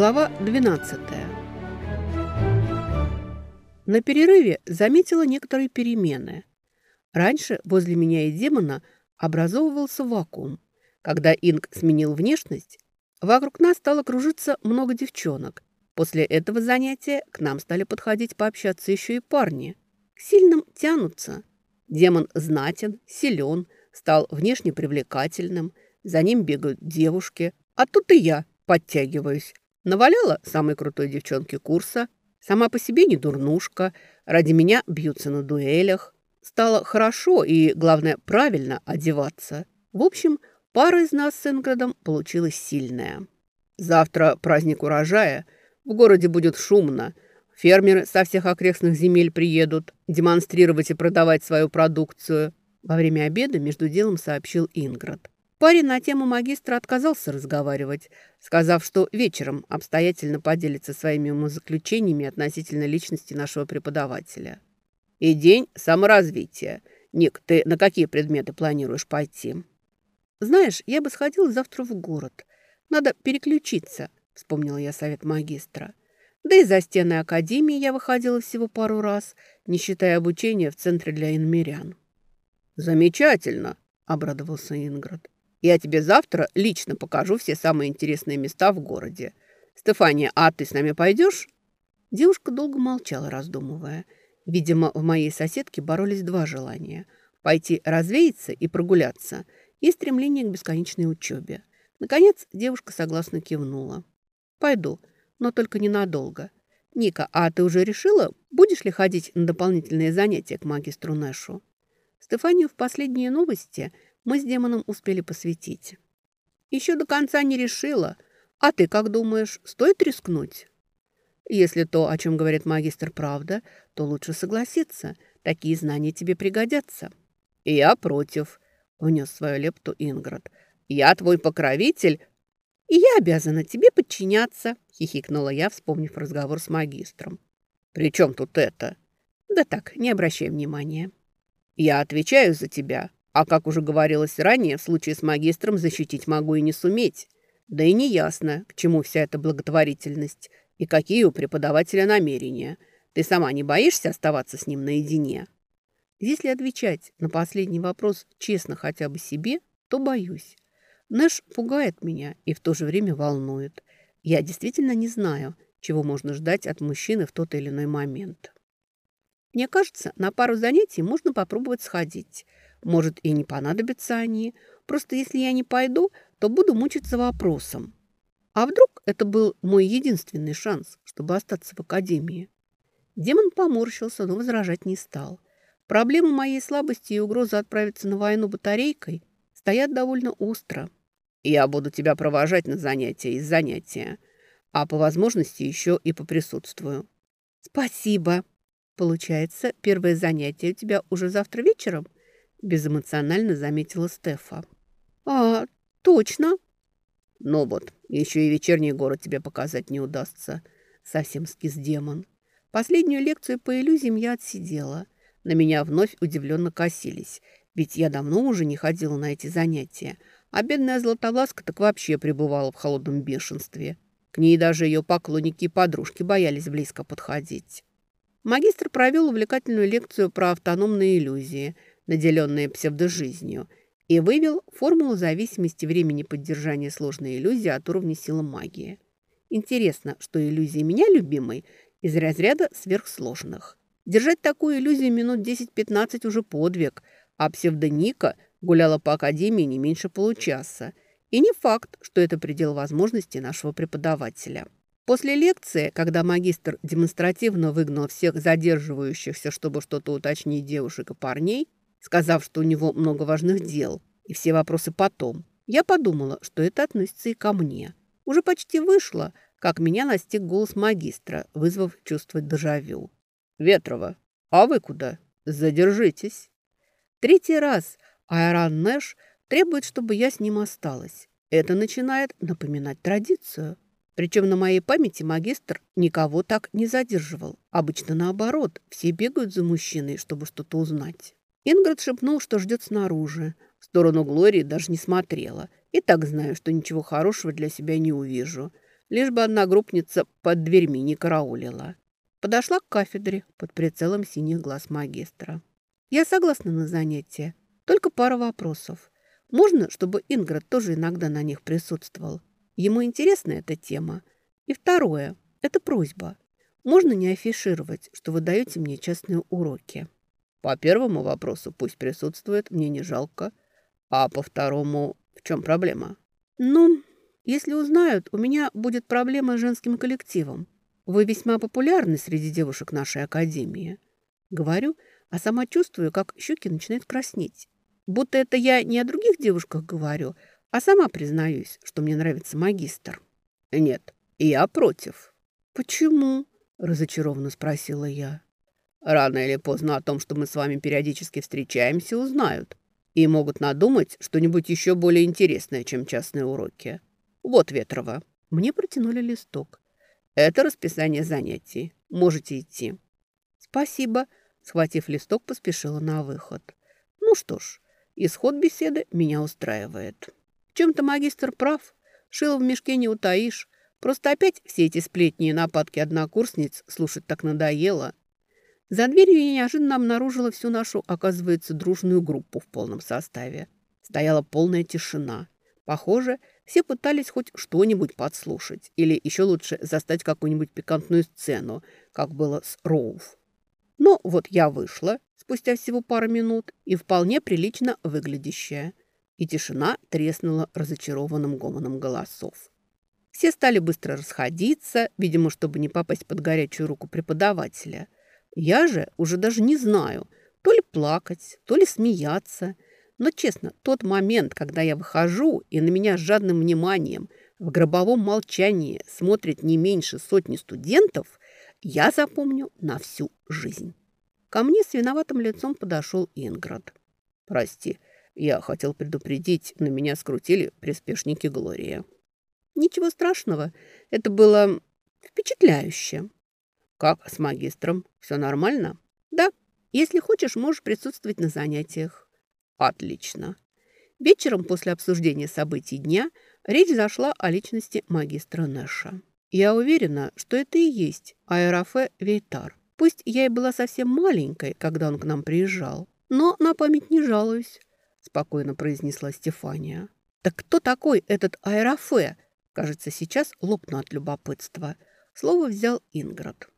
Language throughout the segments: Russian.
Глава 12 На перерыве заметила некоторые перемены. Раньше возле меня и демона образовывался вакуум. Когда Инг сменил внешность, вокруг нас стало кружиться много девчонок. После этого занятия к нам стали подходить пообщаться еще и парни. К сильным тянутся. Демон знатен, силен, стал внешне привлекательным. За ним бегают девушки. А тут и я подтягиваюсь. Наваляла самой крутой девчонке курса. Сама по себе не дурнушка. Ради меня бьются на дуэлях. Стало хорошо и, главное, правильно одеваться. В общем, пара из нас с Инградом получилась сильная. Завтра праздник урожая. В городе будет шумно. Фермеры со всех окрестных земель приедут демонстрировать и продавать свою продукцию. Во время обеда между делом сообщил Инград. Парень на тему магистра отказался разговаривать, сказав, что вечером обстоятельно поделится своими умозаключениями относительно личности нашего преподавателя. «И день саморазвития. Ник, ты на какие предметы планируешь пойти?» «Знаешь, я бы сходила завтра в город. Надо переключиться», — вспомнила я совет магистра. Да и за стены академии я выходила всего пару раз, не считая обучения в центре для инмирян. «Замечательно!» – обрадовался Инград. Я тебе завтра лично покажу все самые интересные места в городе. Стефания, а ты с нами пойдешь?» Девушка долго молчала, раздумывая. Видимо, в моей соседке боролись два желания – пойти развеяться и прогуляться, и стремление к бесконечной учебе. Наконец, девушка согласно кивнула. «Пойду, но только ненадолго. Ника, а ты уже решила, будешь ли ходить на дополнительные занятия к магистру Нэшу?» Стефанию в последние новости – мы с демоном успели посвятить. Еще до конца не решила. А ты как думаешь, стоит рискнуть? Если то, о чем говорит магистр, правда, то лучше согласиться. Такие знания тебе пригодятся. Я против, внес свою лепту Инград. Я твой покровитель, и я обязана тебе подчиняться, хихикнула я, вспомнив разговор с магистром. При чем тут это? Да так, не обращай внимания. Я отвечаю за тебя, а как уже говорилось ранее, в случае с магистром защитить могу и не суметь. Да и не ясно, к чему вся эта благотворительность и какие у преподавателя намерения. Ты сама не боишься оставаться с ним наедине? Если отвечать на последний вопрос честно хотя бы себе, то боюсь. Нэш пугает меня и в то же время волнует. Я действительно не знаю, чего можно ждать от мужчины в тот или иной момент. Мне кажется, на пару занятий можно попробовать сходить – может, и не понадобятся они. Просто если я не пойду, то буду мучиться вопросом. А вдруг это был мой единственный шанс, чтобы остаться в академии? Демон поморщился, но возражать не стал. Проблема моей слабости и угроза отправиться на войну батарейкой стоят довольно остро. Я буду тебя провожать на занятия из занятия, а по возможности еще и поприсутствую. Спасибо. Получается, первое занятие у тебя уже завтра вечером – безэмоционально заметила Стефа. «А, точно!» «Ну вот, еще и вечерний город тебе показать не удастся», — совсем скис демон. Последнюю лекцию по иллюзиям я отсидела. На меня вновь удивленно косились, ведь я давно уже не ходила на эти занятия, а бедная Златовласка так вообще пребывала в холодном бешенстве. К ней даже ее поклонники и подружки боялись близко подходить. Магистр провел увлекательную лекцию про автономные иллюзии — наделенные псевдожизнью, и вывел формулу зависимости времени поддержания сложной иллюзии от уровня силы магии. Интересно, что иллюзия меня любимой из разряда сверхсложных. Держать такую иллюзию минут 10-15 уже подвиг, а псевдоника гуляла по академии не меньше получаса. И не факт, что это предел возможностей нашего преподавателя. После лекции, когда магистр демонстративно выгнал всех задерживающихся, чтобы что-то уточнить девушек и парней, сказав, что у него много важных дел и все вопросы потом. Я подумала, что это относится и ко мне. Уже почти вышло, как меня настиг голос магистра, вызвав чувство дежавю. «Ветрова, а вы куда? Задержитесь!» Третий раз Айран Нэш требует, чтобы я с ним осталась. Это начинает напоминать традицию. Причем на моей памяти магистр никого так не задерживал. Обычно наоборот, все бегают за мужчиной, чтобы что-то узнать. Ингрид шепнул, что ждет снаружи. В сторону Глории даже не смотрела. И так знаю, что ничего хорошего для себя не увижу. лишь бы одногруппница под дверьми не караулила. Подошла к кафедре под прицелом синих глаз магистра. Я согласна на занятия, только пара вопросов. Можно, чтобы Инград тоже иногда на них присутствовал? Ему интересна эта тема. И второе – это просьба. Можно не афишировать, что вы даете мне частные уроки. По первому вопросу пусть присутствует, мне не жалко. А по второму, в чем проблема? Ну, если узнают, у меня будет проблема с женским коллективом. Вы весьма популярны среди девушек нашей академии. Говорю, а сама чувствую, как щеки начинают краснеть. Будто это я не о других девушках говорю, а сама признаюсь, что мне нравится магистр. Нет, я против. Почему? Разочарованно спросила я. Рано или поздно о том, что мы с вами периодически встречаемся, узнают. И могут надумать что-нибудь еще более интересное, чем частные уроки. Вот, Ветрова. Мне протянули листок. Это расписание занятий. Можете идти. Спасибо. Схватив листок, поспешила на выход. Ну что ж, исход беседы меня устраивает. В чем-то магистр прав. Шило в мешке не утаишь. Просто опять все эти сплетни и нападки однокурсниц слушать так надоело. За дверью я неожиданно обнаружила всю нашу, оказывается, дружную группу в полном составе. Стояла полная тишина. Похоже, все пытались хоть что-нибудь подслушать или еще лучше застать какую-нибудь пикантную сцену, как было с Роуф. Но вот я вышла спустя всего пару минут и вполне прилично выглядящая. И тишина треснула разочарованным гомоном голосов. Все стали быстро расходиться, видимо, чтобы не попасть под горячую руку преподавателя. Я же уже даже не знаю, то ли плакать, то ли смеяться. Но, честно, тот момент, когда я выхожу, и на меня с жадным вниманием в гробовом молчании смотрит не меньше сотни студентов, я запомню на всю жизнь. Ко мне с виноватым лицом подошел Инград. «Прости, я хотел предупредить, на меня скрутили приспешники Глории». Ничего страшного. Это было впечатляюще. Как с магистром? Все нормально? Да. Если хочешь, можешь присутствовать на занятиях. Отлично. Вечером после обсуждения событий дня речь зашла о личности магистра Нэша. Я уверена, что это и есть Аэрофе Вейтар. Пусть я и была совсем маленькой, когда он к нам приезжал, но на память не жалуюсь, спокойно произнесла Стефания. Так кто такой этот Аэрофе? Кажется, сейчас лопну от любопытства. Слово взял Инград.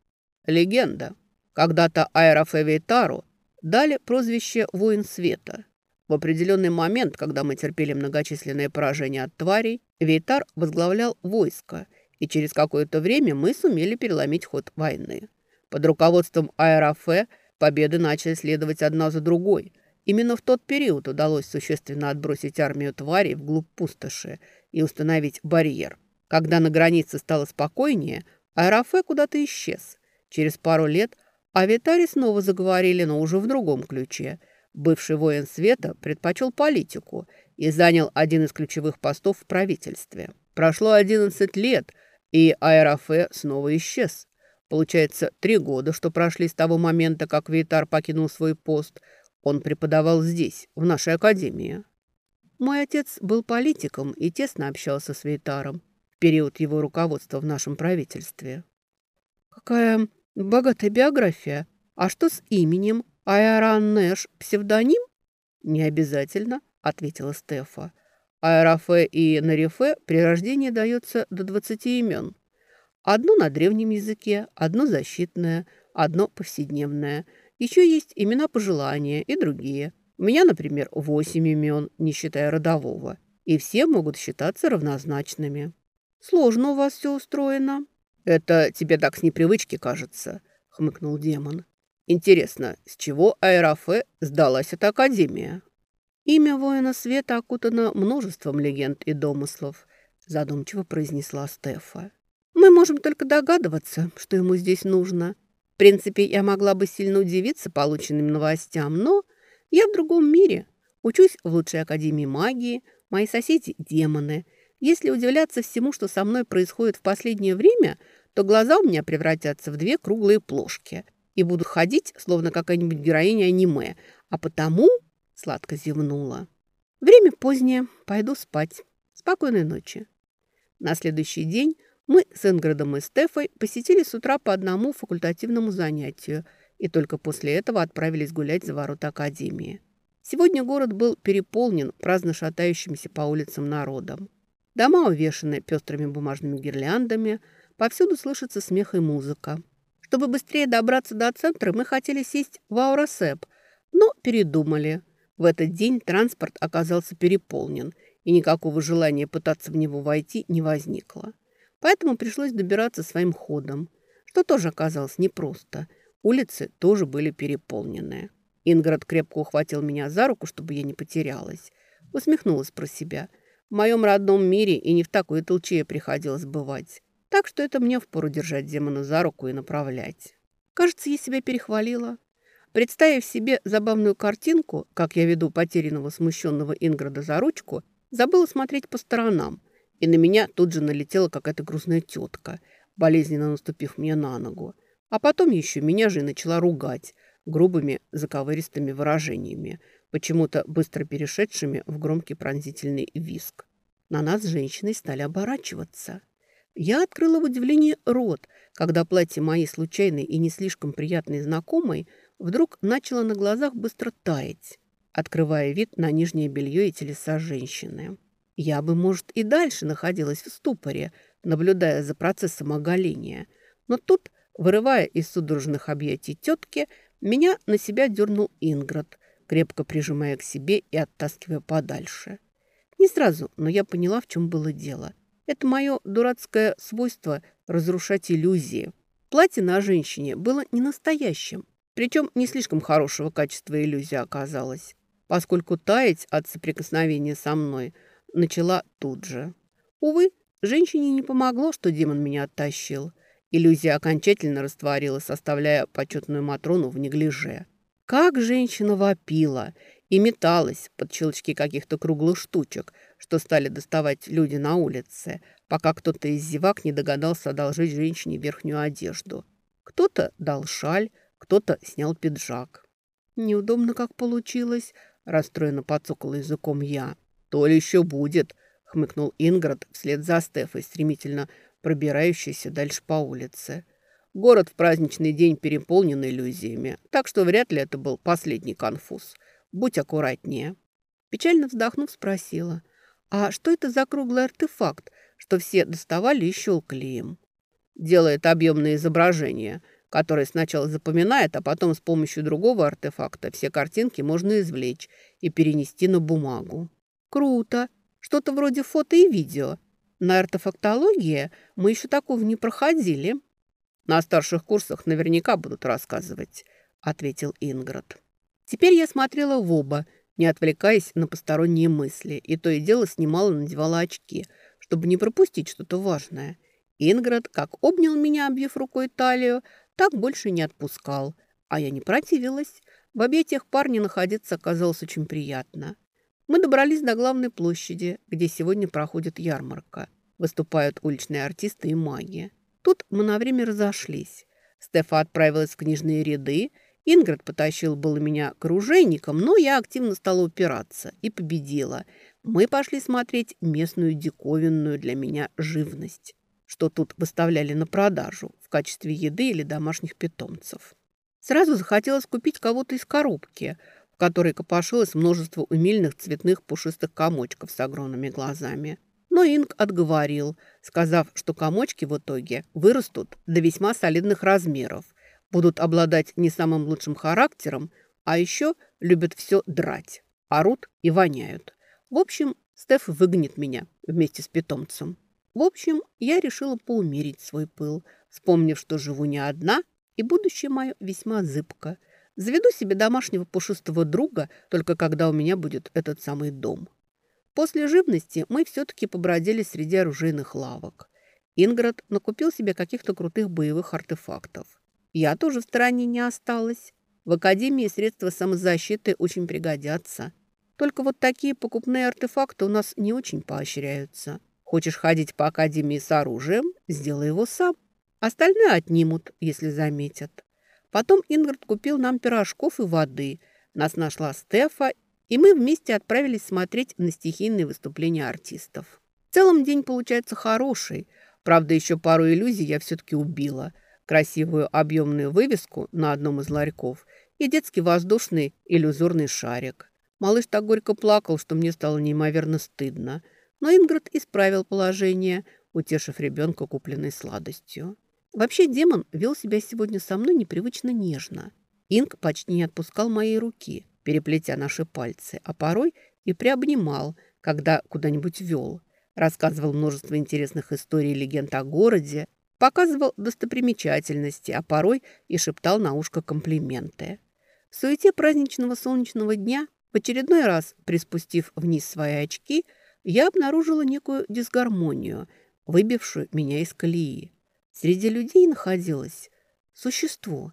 Легенда. Когда-то Аэрофевейтару дали прозвище «Воин света». В определенный момент, когда мы терпели многочисленные поражения от тварей, Вейтар возглавлял войско, и через какое-то время мы сумели переломить ход войны. Под руководством Аэрофе победы начали следовать одна за другой. Именно в тот период удалось существенно отбросить армию тварей вглубь пустоши и установить барьер. Когда на границе стало спокойнее, Аэрофе куда-то исчез. Через пару лет о Витаре снова заговорили, но уже в другом ключе. Бывший воин света предпочел политику и занял один из ключевых постов в правительстве. Прошло 11 лет, и Аэрофе снова исчез. Получается, три года, что прошли с того момента, как Витар покинул свой пост. Он преподавал здесь, в нашей академии. Мой отец был политиком и тесно общался с Вейтаром в период его руководства в нашем правительстве. Какая богатая биография. А что с именем? Айаран Нэш псевдоним? Не обязательно, ответила Стефа. Аэрофе и Нарифе при рождении дается до 20 имен. Одно на древнем языке, одно защитное, одно повседневное. Еще есть имена пожелания и другие – у меня, например, восемь имен, не считая родового. И все могут считаться равнозначными. Сложно у вас все устроено. Это тебе так с непривычки кажется, хмыкнул демон. Интересно, с чего Аэрофе сдалась эта академия? Имя воина света окутано множеством легенд и домыслов, задумчиво произнесла Стефа. Мы можем только догадываться, что ему здесь нужно. В принципе, я могла бы сильно удивиться полученным новостям, но я в другом мире. Учусь в лучшей академии магии. Мои соседи – демоны. Если удивляться всему, что со мной происходит в последнее время, то глаза у меня превратятся в две круглые плошки и буду ходить, словно какая-нибудь героиня аниме. А потому сладко зевнула. Время позднее. Пойду спать. Спокойной ночи. На следующий день Мы с Инградом и Стефой посетили с утра по одному факультативному занятию и только после этого отправились гулять за ворота Академии. Сегодня город был переполнен праздно шатающимся по улицам народом. Дома увешаны пестрыми бумажными гирляндами, повсюду слышится смех и музыка. Чтобы быстрее добраться до центра, мы хотели сесть в Ауросеп, но передумали. В этот день транспорт оказался переполнен, и никакого желания пытаться в него войти не возникло. Поэтому пришлось добираться своим ходом, что тоже оказалось непросто. Улицы тоже были переполнены. Инград крепко ухватил меня за руку, чтобы я не потерялась. Усмехнулась про себя. В моем родном мире и не в такой толчее приходилось бывать. Так что это мне впору держать демона за руку и направлять. Кажется, я себя перехвалила. Представив себе забавную картинку, как я веду потерянного смущенного Инграда за ручку, забыла смотреть по сторонам, и на меня тут же налетела какая-то грустная тетка, болезненно наступив мне на ногу. А потом еще меня же и начала ругать, грубыми заковыристыми выражениями, почему-то быстро перешедшими в громкий пронзительный виск. На нас женщины стали оборачиваться. Я открыла в удивлении рот, когда платье моей случайной и не слишком приятной знакомой вдруг начало на глазах быстро таять, открывая вид на нижнее белье и телеса женщины. Я бы, может, и дальше находилась в ступоре, наблюдая за процессом оголения, но тут, вырывая из судорожных объятий тетки, меня на себя дернул Инград, крепко прижимая к себе и оттаскивая подальше. Не сразу, но я поняла, в чем было дело. Это мое дурацкое свойство разрушать иллюзии. Платье на женщине было не настоящим, причем не слишком хорошего качества иллюзия оказалась, поскольку таять от соприкосновения со мной начала тут же. Увы, женщине не помогло, что демон меня оттащил – Иллюзия окончательно растворилась, оставляя почетную Матрону в неглиже. Как женщина вопила и металась под щелчки каких-то круглых штучек, что стали доставать люди на улице, пока кто-то из зевак не догадался одолжить женщине верхнюю одежду. Кто-то дал шаль, кто-то снял пиджак. «Неудобно, как получилось», – расстроенно подсокала языком я. «То ли еще будет», – хмыкнул Инград вслед за Стефой, стремительно пробирающийся дальше по улице. Город в праздничный день переполнен иллюзиями, так что вряд ли это был последний конфуз. Будь аккуратнее. Печально вздохнув, спросила, а что это за круглый артефакт, что все доставали и щелкали им? Делает объемное изображение, которое сначала запоминает, а потом с помощью другого артефакта все картинки можно извлечь и перенести на бумагу. Круто! Что-то вроде фото и видео – на артефактологии мы еще такого не проходили. На старших курсах наверняка будут рассказывать, ответил Инград. Теперь я смотрела в оба, не отвлекаясь на посторонние мысли, и то и дело снимала и надевала очки, чтобы не пропустить что-то важное. Инград как обнял меня, обвив рукой талию, так больше не отпускал, а я не противилась. В объятиях парня находиться оказалось очень приятно. Мы добрались до главной площади, где сегодня проходит ярмарка. Выступают уличные артисты и маги. Тут мы на время разошлись. Стефа отправилась в книжные ряды. Ингрид потащил было меня к оружейникам, но я активно стала упираться и победила. Мы пошли смотреть местную диковинную для меня живность, что тут выставляли на продажу в качестве еды или домашних питомцев. Сразу захотелось купить кого-то из коробки – которой копошилось множество умильных цветных пушистых комочков с огромными глазами. Но Инг отговорил, сказав, что комочки в итоге вырастут до весьма солидных размеров, будут обладать не самым лучшим характером, а еще любят все драть, орут и воняют. В общем, Стеф выгонит меня вместе с питомцем. В общем, я решила поумерить свой пыл, вспомнив, что живу не одна, и будущее мое весьма зыбко – Заведу себе домашнего пушистого друга, только когда у меня будет этот самый дом. После живности мы все-таки побродили среди оружейных лавок. Инград накупил себе каких-то крутых боевых артефактов. Я тоже в стороне не осталась. В Академии средства самозащиты очень пригодятся. Только вот такие покупные артефакты у нас не очень поощряются. Хочешь ходить по Академии с оружием – сделай его сам. Остальное отнимут, если заметят. Потом Ингрид купил нам пирожков и воды. Нас нашла Стефа, и мы вместе отправились смотреть на стихийные выступления артистов. В целом день получается хороший. Правда, еще пару иллюзий я все-таки убила. Красивую объемную вывеску на одном из ларьков и детский воздушный иллюзорный шарик. Малыш так горько плакал, что мне стало неимоверно стыдно. Но Ингрид исправил положение, утешив ребенка купленной сладостью. Вообще демон вел себя сегодня со мной непривычно нежно. Инг почти не отпускал моей руки, переплетя наши пальцы, а порой и приобнимал, когда куда-нибудь вел. Рассказывал множество интересных историй и легенд о городе, показывал достопримечательности, а порой и шептал на ушко комплименты. В суете праздничного солнечного дня, в очередной раз приспустив вниз свои очки, я обнаружила некую дисгармонию, выбившую меня из колеи. Среди людей находилось существо,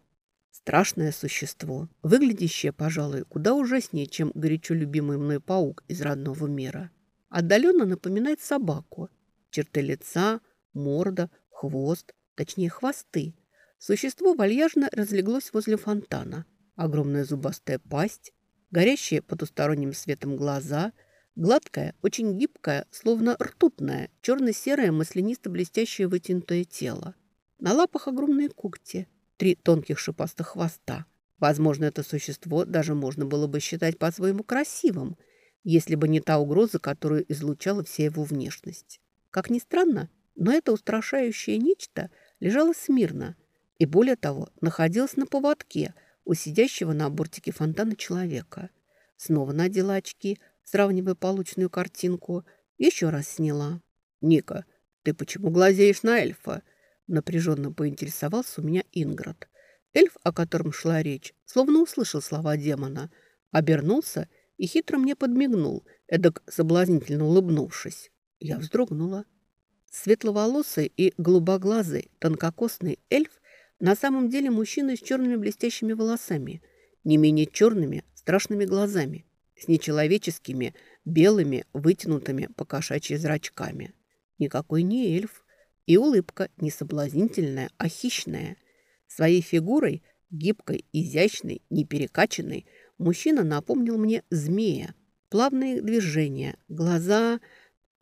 страшное существо, выглядящее, пожалуй, куда ужаснее, чем горячо любимый мной паук из родного мира. Отдаленно напоминает собаку. Черты лица, морда, хвост, точнее хвосты. Существо вальяжно разлеглось возле фонтана. Огромная зубастая пасть, горящие потусторонним светом глаза – Гладкое, очень гибкое, словно ртутное, черно-серое, маслянисто-блестящее вытянутое тело. На лапах огромные когти, три тонких шипастых хвоста. Возможно, это существо даже можно было бы считать по-своему красивым, если бы не та угроза, которую излучала вся его внешность. Как ни странно, но это устрашающее нечто лежало смирно и, более того, находилось на поводке у сидящего на бортике фонтана человека. Снова надела очки – сравнивая полученную картинку. Еще раз сняла. «Ника, ты почему глазеешь на эльфа?» Напряженно поинтересовался у меня Инград. Эльф, о котором шла речь, словно услышал слова демона, обернулся и хитро мне подмигнул, эдак соблазнительно улыбнувшись. Я вздрогнула. Светловолосый и голубоглазый, тонкокосный эльф на самом деле мужчина с черными блестящими волосами, не менее черными, страшными глазами с нечеловеческими, белыми, вытянутыми по кошачьи зрачками. Никакой не эльф. И улыбка не соблазнительная, а хищная. Своей фигурой, гибкой, изящной, неперекачанной, мужчина напомнил мне змея. Плавные движения, глаза...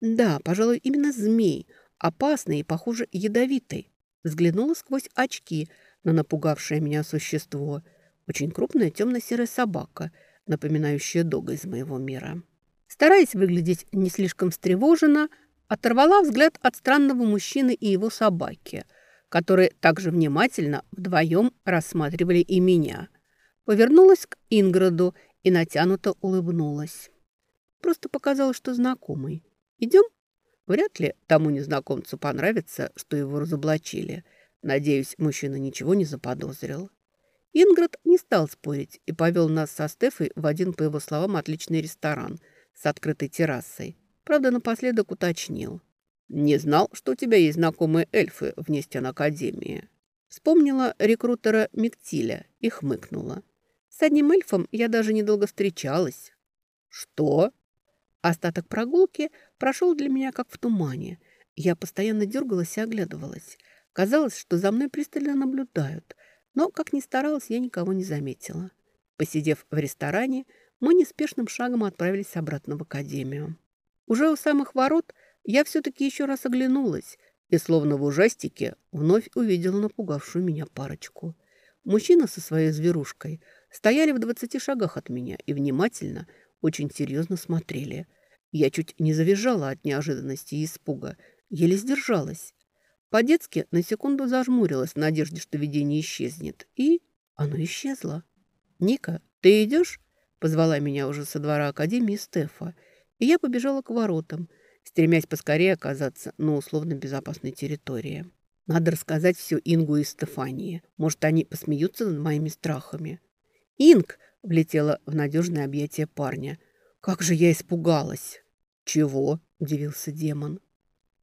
Да, пожалуй, именно змей, опасный и, похоже, ядовитый. Взглянула сквозь очки на напугавшее меня существо. Очень крупная темно-серая собака – напоминающая дога из моего мира. Стараясь выглядеть не слишком встревоженно, оторвала взгляд от странного мужчины и его собаки, которые также внимательно вдвоем рассматривали и меня. Повернулась к Инграду и натянуто улыбнулась. Просто показалось, что знакомый. «Идем?» Вряд ли тому незнакомцу понравится, что его разоблачили. Надеюсь, мужчина ничего не заподозрил. Инград не стал спорить и повел нас со Стефой в один, по его словам, отличный ресторан с открытой террасой. Правда, напоследок уточнил. «Не знал, что у тебя есть знакомые эльфы в Нестян Академии». Вспомнила рекрутера Миктиля и хмыкнула. С одним эльфом я даже недолго встречалась. «Что?» Остаток прогулки прошел для меня как в тумане. Я постоянно дергалась и оглядывалась. Казалось, что за мной пристально наблюдают – но, как ни старалась, я никого не заметила. Посидев в ресторане, мы неспешным шагом отправились обратно в академию. Уже у самых ворот я все-таки еще раз оглянулась и, словно в ужастике, вновь увидела напугавшую меня парочку. Мужчина со своей зверушкой стояли в двадцати шагах от меня и внимательно, очень серьезно смотрели. Я чуть не завизжала от неожиданности и испуга, еле сдержалась. По-детски на секунду зажмурилась в надежде, что видение исчезнет. И оно исчезло. «Ника, ты идешь?» – позвала меня уже со двора Академии Стефа. И я побежала к воротам, стремясь поскорее оказаться на условно безопасной территории. Надо рассказать все Ингу и Стефании. Может, они посмеются над моими страхами. «Инг!» – влетела в надежное объятие парня. «Как же я испугалась!» «Чего?» – удивился демон.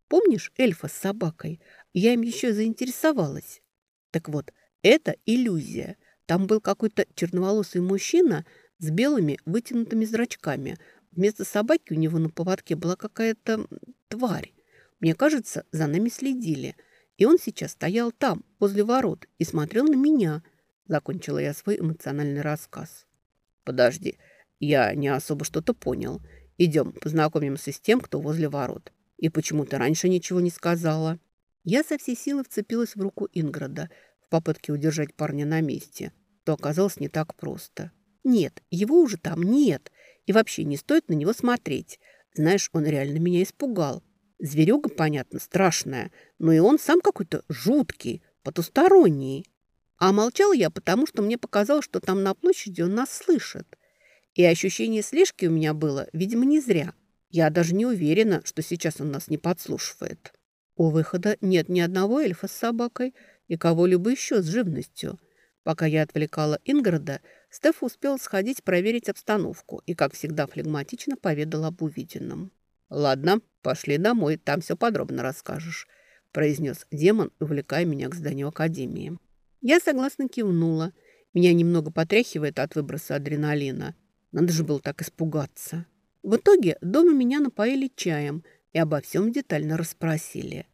Помнишь эльфа с собакой? Я им еще заинтересовалась. Так вот, это иллюзия. Там был какой-то черноволосый мужчина с белыми вытянутыми зрачками. Вместо собаки у него на поводке была какая-то тварь. Мне кажется, за нами следили. И он сейчас стоял там, возле ворот, и смотрел на меня. Закончила я свой эмоциональный рассказ. Подожди, я не особо что-то понял. Идем, познакомимся с тем, кто возле ворот. И почему ты раньше ничего не сказала?» Я со всей силы вцепилась в руку Инграда в попытке удержать парня на месте, то оказалось не так просто. Нет, его уже там нет, и вообще не стоит на него смотреть. Знаешь, он реально меня испугал. Зверюга, понятно, страшная, но и он сам какой-то жуткий, потусторонний. А молчала я, потому что мне показалось, что там на площади он нас слышит. И ощущение слежки у меня было, видимо, не зря. Я даже не уверена, что сейчас он нас не подслушивает. У выхода нет ни одного эльфа с собакой и кого-либо еще с живностью. Пока я отвлекала Инграда, Стеф успел сходить проверить обстановку и, как всегда, флегматично поведал об увиденном. «Ладно, пошли домой, там все подробно расскажешь», – произнес демон, увлекая меня к зданию Академии. Я согласно кивнула. Меня немного потряхивает от выброса адреналина. Надо же было так испугаться. В итоге дома меня напоили чаем и обо всем детально расспросили.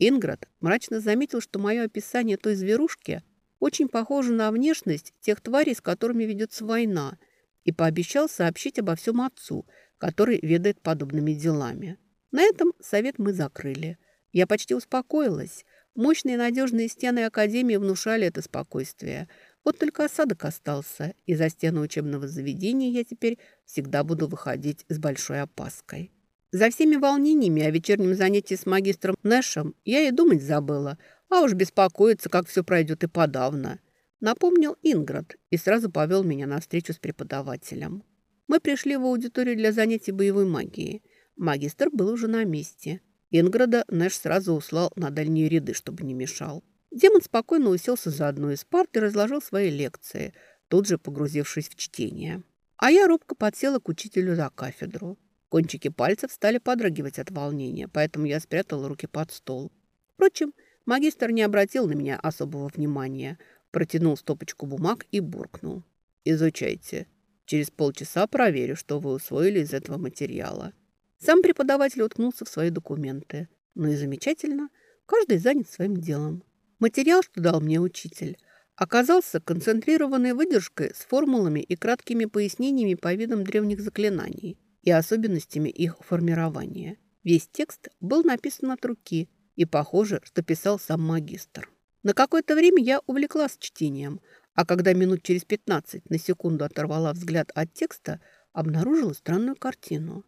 Инград мрачно заметил, что мое описание той зверушки очень похоже на внешность тех тварей, с которыми ведется война, и пообещал сообщить обо всем отцу, который ведает подобными делами. На этом совет мы закрыли. Я почти успокоилась. Мощные надежные стены Академии внушали это спокойствие. Вот только осадок остался, и за стены учебного заведения я теперь всегда буду выходить с большой опаской. За всеми волнениями о вечернем занятии с магистром Нэшем я и думать забыла, а уж беспокоиться, как все пройдет и подавно. Напомнил Инград и сразу повел меня на встречу с преподавателем. Мы пришли в аудиторию для занятий боевой магией. Магистр был уже на месте – Инграда Нэш сразу услал на дальние ряды, чтобы не мешал. Демон спокойно уселся за одну из парт и разложил свои лекции, тут же погрузившись в чтение. А я робко подсела к учителю за кафедру. Кончики пальцев стали подрагивать от волнения, поэтому я спрятала руки под стол. Впрочем, магистр не обратил на меня особого внимания, протянул стопочку бумаг и буркнул. «Изучайте. Через полчаса проверю, что вы усвоили из этого материала». Сам преподаватель уткнулся в свои документы. Ну и замечательно, каждый занят своим делом. Материал, что дал мне учитель, оказался концентрированной выдержкой с формулами и краткими пояснениями по видам древних заклинаний и особенностями их формирования. Весь текст был написан от руки, и похоже, что писал сам магистр. На какое-то время я увлеклась чтением, а когда минут через 15 на секунду оторвала взгляд от текста, обнаружила странную картину.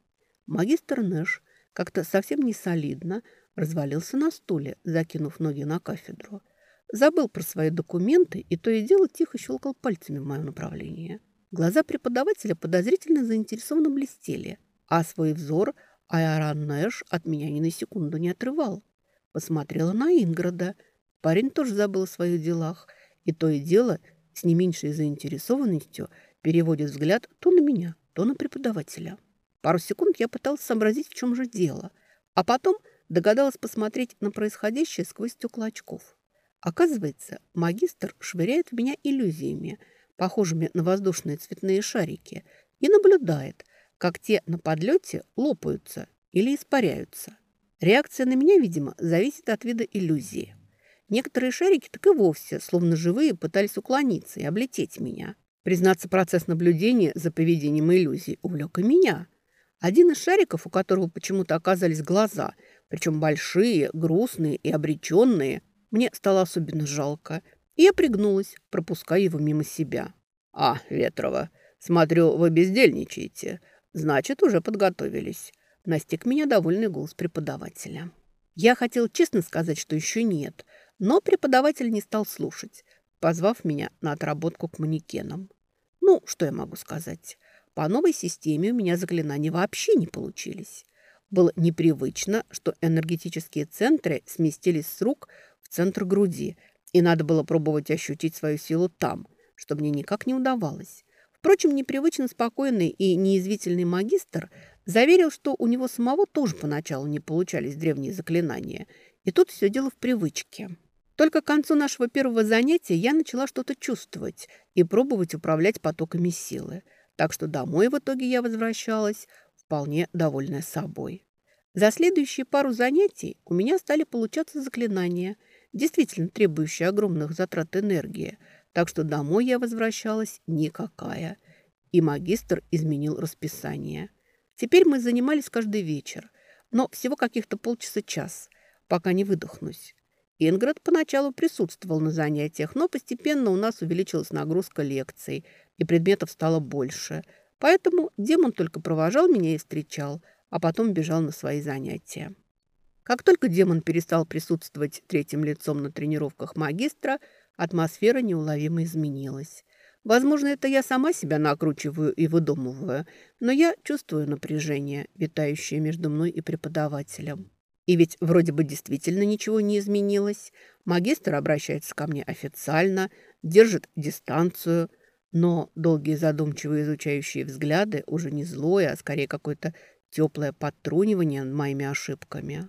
Магистр Нэш как-то совсем не солидно развалился на стуле, закинув ноги на кафедру. Забыл про свои документы и то и дело тихо щелкал пальцами в мое направление. Глаза преподавателя подозрительно заинтересованно блестели, а свой взор Айаран Нэш от меня ни на секунду не отрывал. Посмотрела на Инграда. Парень тоже забыл о своих делах, и то и дело с не меньшей заинтересованностью переводит взгляд то на меня, то на преподавателя. Пару секунд я пыталась сообразить, в чем же дело, а потом догадалась посмотреть на происходящее сквозь стекла очков. Оказывается, магистр швыряет в меня иллюзиями, похожими на воздушные цветные шарики, и наблюдает, как те на подлете лопаются или испаряются. Реакция на меня, видимо, зависит от вида иллюзии. Некоторые шарики так и вовсе, словно живые, пытались уклониться и облететь меня. Признаться, процесс наблюдения за поведением иллюзий увлек и меня – один из шариков, у которого почему-то оказались глаза, причем большие, грустные и обреченные, мне стало особенно жалко, и я пригнулась, пропуская его мимо себя. «А, Ветрова, смотрю, вы бездельничаете. Значит, уже подготовились». Настиг меня довольный голос преподавателя. Я хотел честно сказать, что еще нет, но преподаватель не стал слушать, позвав меня на отработку к манекенам. Ну, что я могу сказать? По новой системе у меня заклинания вообще не получились. Было непривычно, что энергетические центры сместились с рук в центр груди, и надо было пробовать ощутить свою силу там, что мне никак не удавалось. Впрочем, непривычно спокойный и неизвительный магистр заверил, что у него самого тоже поначалу не получались древние заклинания, и тут все дело в привычке. Только к концу нашего первого занятия я начала что-то чувствовать и пробовать управлять потоками силы – так что домой в итоге я возвращалась вполне довольная собой. За следующие пару занятий у меня стали получаться заклинания, действительно требующие огромных затрат энергии, так что домой я возвращалась никакая. И магистр изменил расписание. Теперь мы занимались каждый вечер, но всего каких-то полчаса-час, пока не выдохнусь. Инград поначалу присутствовал на занятиях, но постепенно у нас увеличилась нагрузка лекций, и предметов стало больше. Поэтому демон только провожал меня и встречал, а потом бежал на свои занятия. Как только демон перестал присутствовать третьим лицом на тренировках магистра, атмосфера неуловимо изменилась. Возможно, это я сама себя накручиваю и выдумываю, но я чувствую напряжение, витающее между мной и преподавателем. И ведь вроде бы действительно ничего не изменилось. Магистр обращается ко мне официально, держит дистанцию, но долгие задумчивые изучающие взгляды уже не злое, а скорее какое-то теплое подтрунивание над моими ошибками.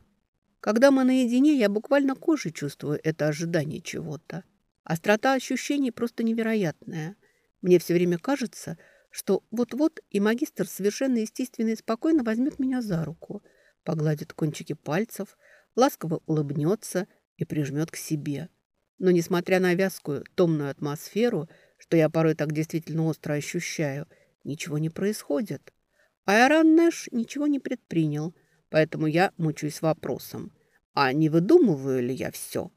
Когда мы наедине, я буквально кожей чувствую это ожидание чего-то. Острота ощущений просто невероятная. Мне все время кажется, что вот-вот и магистр совершенно естественно и спокойно возьмет меня за руку – погладит кончики пальцев, ласково улыбнется и прижмет к себе. Но, несмотря на вязкую, томную атмосферу, что я порой так действительно остро ощущаю, ничего не происходит. Айран Нэш ничего не предпринял, поэтому я мучаюсь вопросом, а не выдумываю ли я все?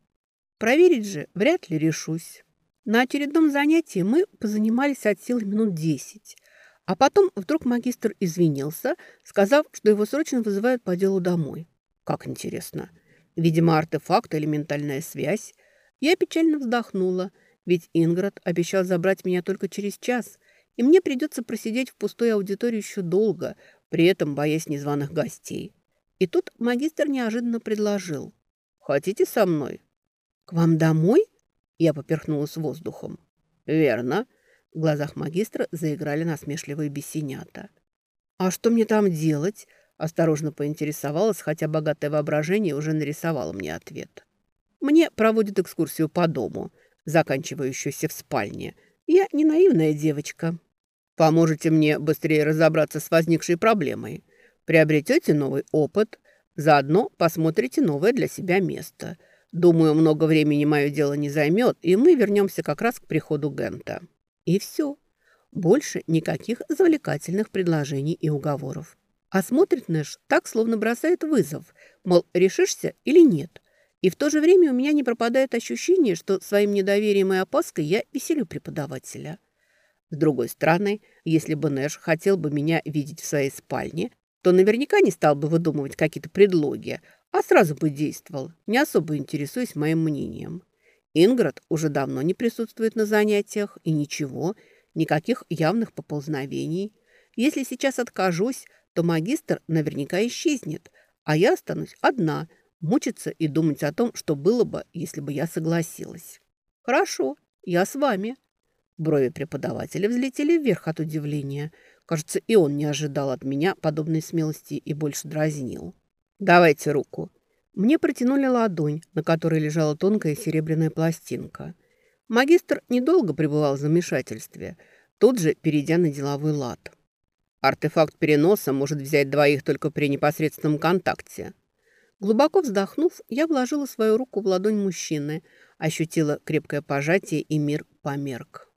Проверить же вряд ли решусь. На очередном занятии мы позанимались от силы минут десять – а потом вдруг магистр извинился, сказав, что его срочно вызывают по делу домой. Как интересно. Видимо, артефакт или ментальная связь. Я печально вздохнула, ведь Инград обещал забрать меня только через час, и мне придется просидеть в пустой аудитории еще долго, при этом боясь незваных гостей. И тут магистр неожиданно предложил. «Хотите со мной?» «К вам домой?» Я поперхнулась воздухом. «Верно. В глазах магистра заиграли насмешливые бесенята. «А что мне там делать?» Осторожно поинтересовалась, хотя богатое воображение уже нарисовало мне ответ. «Мне проводят экскурсию по дому, заканчивающуюся в спальне. Я не наивная девочка. Поможете мне быстрее разобраться с возникшей проблемой. Приобретете новый опыт, заодно посмотрите новое для себя место. Думаю, много времени мое дело не займет, и мы вернемся как раз к приходу Гента». И все. Больше никаких завлекательных предложений и уговоров. А смотрит Нэш так, словно бросает вызов, мол, решишься или нет. И в то же время у меня не пропадает ощущение, что своим недоверием и опаской я веселю преподавателя. С другой стороны, если бы Нэш хотел бы меня видеть в своей спальне, то наверняка не стал бы выдумывать какие-то предлоги, а сразу бы действовал, не особо интересуясь моим мнением. Инград уже давно не присутствует на занятиях, и ничего, никаких явных поползновений. Если сейчас откажусь, то магистр наверняка исчезнет, а я останусь одна, мучиться и думать о том, что было бы, если бы я согласилась. «Хорошо, я с вами». Брови преподавателя взлетели вверх от удивления. Кажется, и он не ожидал от меня подобной смелости и больше дразнил. «Давайте руку», мне протянули ладонь, на которой лежала тонкая серебряная пластинка. Магистр недолго пребывал в замешательстве, тут же перейдя на деловой лад. Артефакт переноса может взять двоих только при непосредственном контакте. Глубоко вздохнув, я вложила свою руку в ладонь мужчины, ощутила крепкое пожатие, и мир померк.